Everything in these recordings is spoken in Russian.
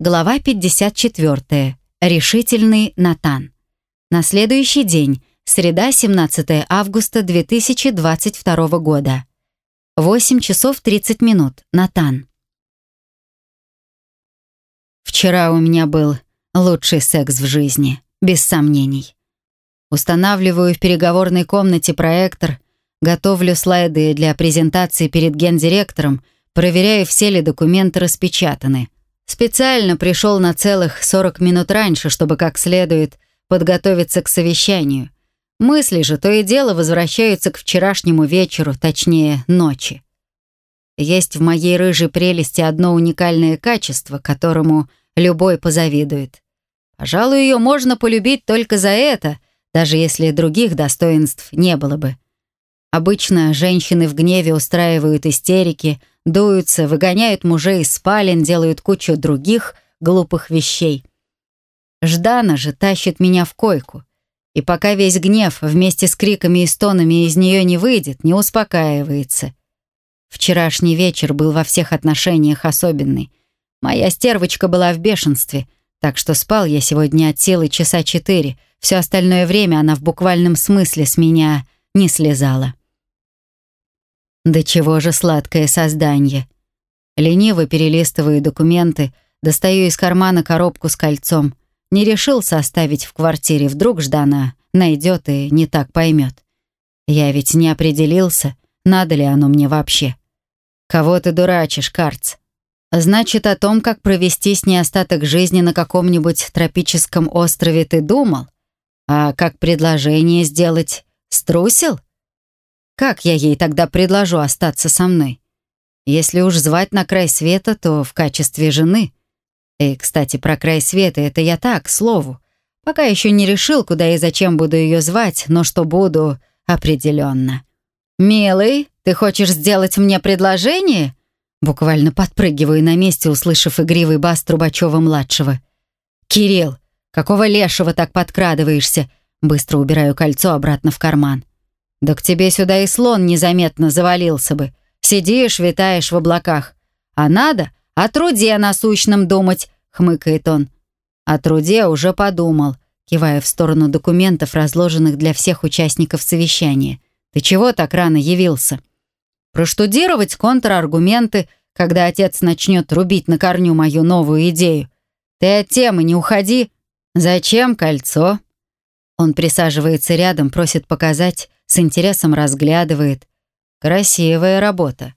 Глава 54. Решительный Натан. На следующий день, среда, 17 августа 2022 года. 8 часов 30 минут. Натан. Вчера у меня был лучший секс в жизни, без сомнений. Устанавливаю в переговорной комнате проектор, готовлю слайды для презентации перед гендиректором, проверяю, все ли документы распечатаны — Специально пришел на целых 40 минут раньше, чтобы как следует подготовиться к совещанию. Мысли же то и дело возвращаются к вчерашнему вечеру, точнее, ночи. Есть в моей рыжей прелести одно уникальное качество, которому любой позавидует. Пожалуй, ее можно полюбить только за это, даже если других достоинств не было бы. Обычно женщины в гневе устраивают истерики, дуются, выгоняют мужей из спален, делают кучу других глупых вещей. Ждана же тащит меня в койку. И пока весь гнев вместе с криками и стонами из нее не выйдет, не успокаивается. Вчерашний вечер был во всех отношениях особенный. Моя стервочка была в бешенстве, так что спал я сегодня от силы часа четыре. Все остальное время она в буквальном смысле с меня не слезала. Да чего же сладкое создание. Лениво перелистываю документы, достаю из кармана коробку с кольцом. Не решился оставить в квартире, вдруг Ждана найдет и не так поймет. Я ведь не определился, надо ли оно мне вообще. Кого ты дурачишь, Карц? Значит, о том, как провести с ней остаток жизни на каком-нибудь тропическом острове ты думал? А как предложение сделать, струсил? Как я ей тогда предложу остаться со мной? Если уж звать на край света, то в качестве жены. И, кстати, про край света это я так, к слову. Пока еще не решил, куда и зачем буду ее звать, но что буду, определенно. «Милый, ты хочешь сделать мне предложение?» Буквально подпрыгиваю на месте, услышав игривый бас Трубачева-младшего. «Кирилл, какого лешего так подкрадываешься?» Быстро убираю кольцо обратно в карман. Да к тебе сюда и слон незаметно завалился бы. Сидишь, витаешь в облаках. А надо о труде насущном думать, хмыкает он. О труде уже подумал, кивая в сторону документов, разложенных для всех участников совещания. Ты чего так рано явился? Проштудировать контраргументы, когда отец начнет рубить на корню мою новую идею. Ты от темы не уходи. Зачем кольцо? Он присаживается рядом, просит показать, с интересом разглядывает. Красивая работа.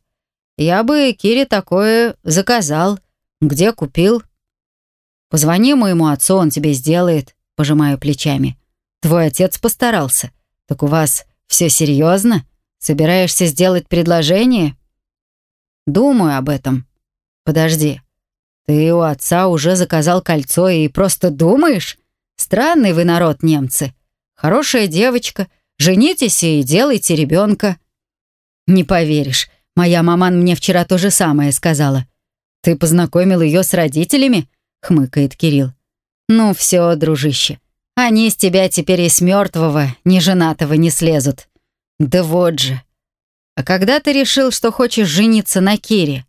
Я бы Кире такое заказал. Где купил? Позвони моему отцу, он тебе сделает. Пожимаю плечами. Твой отец постарался. Так у вас все серьезно? Собираешься сделать предложение? Думаю об этом. Подожди. Ты у отца уже заказал кольцо и просто думаешь? Странный вы народ, немцы. Хорошая девочка — Женитесь и делайте ребенка». «Не поверишь, моя маман мне вчера то же самое сказала». «Ты познакомил ее с родителями?» — хмыкает Кирилл. «Ну все, дружище, они с тебя теперь и с мертвого, неженатого не слезут». «Да вот же. А когда ты решил, что хочешь жениться на Кире?»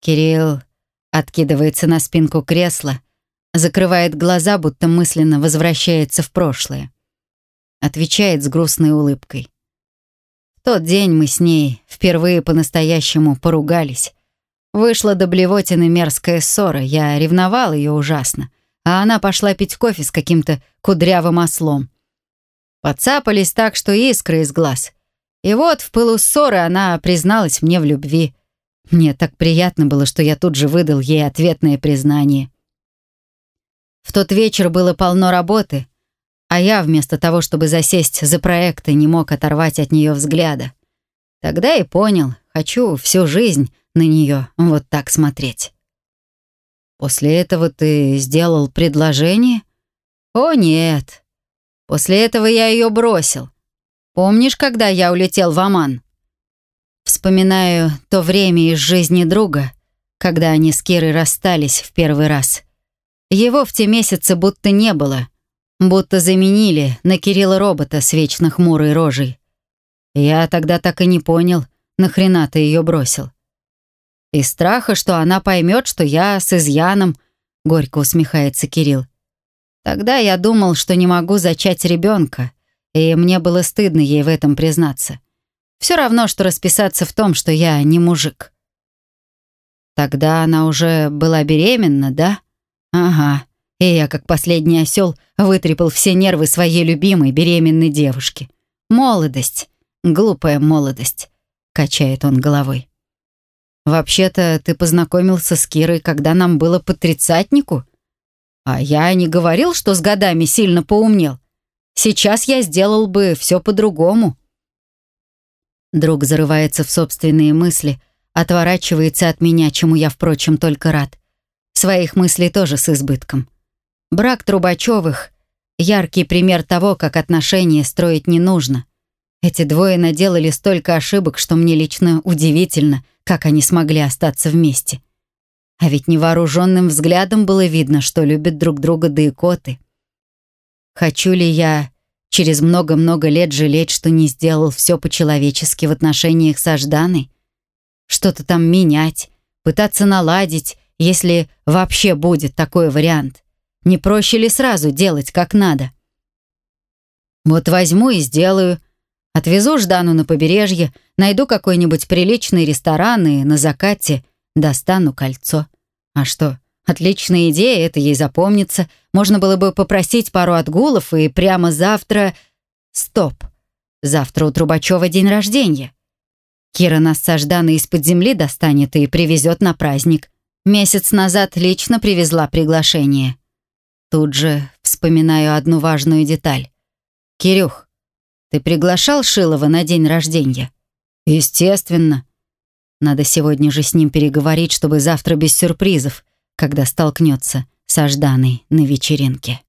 Кирилл откидывается на спинку кресла, закрывает глаза, будто мысленно возвращается в прошлое отвечает с грустной улыбкой. В тот день мы с ней впервые по-настоящему поругались. Вышла до блевотины мерзкая ссора, я ревновал ее ужасно, а она пошла пить кофе с каким-то кудрявым ослом. Подцапались так, что искры из глаз. И вот в пылу ссоры она призналась мне в любви. Мне так приятно было, что я тут же выдал ей ответное признание. В тот вечер было полно работы — а я вместо того, чтобы засесть за проекты, не мог оторвать от нее взгляда. Тогда и понял, хочу всю жизнь на нее вот так смотреть. После этого ты сделал предложение? О, нет. После этого я ее бросил. Помнишь, когда я улетел в Оман? Вспоминаю то время из жизни друга, когда они с Кирой расстались в первый раз. Его в те месяцы будто не было — Будто заменили на Кирилла робота с вечно хмурой рожей. Я тогда так и не понял, нахрена ты ее бросил. Из страха, что она поймет, что я с изъяном, горько усмехается Кирилл. Тогда я думал, что не могу зачать ребенка, и мне было стыдно ей в этом признаться. Все равно, что расписаться в том, что я не мужик. Тогда она уже была беременна, да? Ага. И я, как последний осел, вытрепал все нервы своей любимой беременной девушки. Молодость. Глупая молодость. Качает он головой. Вообще-то ты познакомился с Кирой, когда нам было по тридцатнику? А я не говорил, что с годами сильно поумнел. Сейчас я сделал бы все по-другому. Друг зарывается в собственные мысли, отворачивается от меня, чему я, впрочем, только рад. Своих мыслей тоже с избытком. Брак Трубачевых — яркий пример того, как отношения строить не нужно. Эти двое наделали столько ошибок, что мне лично удивительно, как они смогли остаться вместе. А ведь невооруженным взглядом было видно, что любят друг друга да и коты. Хочу ли я через много-много лет жалеть, что не сделал все по-человечески в отношениях с Ажданой? Что-то там менять, пытаться наладить, если вообще будет такой вариант. Не проще ли сразу делать как надо? Вот возьму и сделаю. Отвезу Ждану на побережье, найду какой-нибудь приличный ресторан и на закате – Достану кольцо. А что, отличная идея, это ей запомнится. Можно было бы попросить пару отгулов и прямо завтра... Стоп. Завтра у Трубачева день рождения. Кира нас со Жданой из-под земли достанет и привезет на праздник. Месяц назад лично привезла приглашение. Тут же вспоминаю одну важную деталь. «Кирюх, ты приглашал Шилова на день рождения?» «Естественно. Надо сегодня же с ним переговорить, чтобы завтра без сюрпризов, когда столкнется с Ажданой на вечеринке.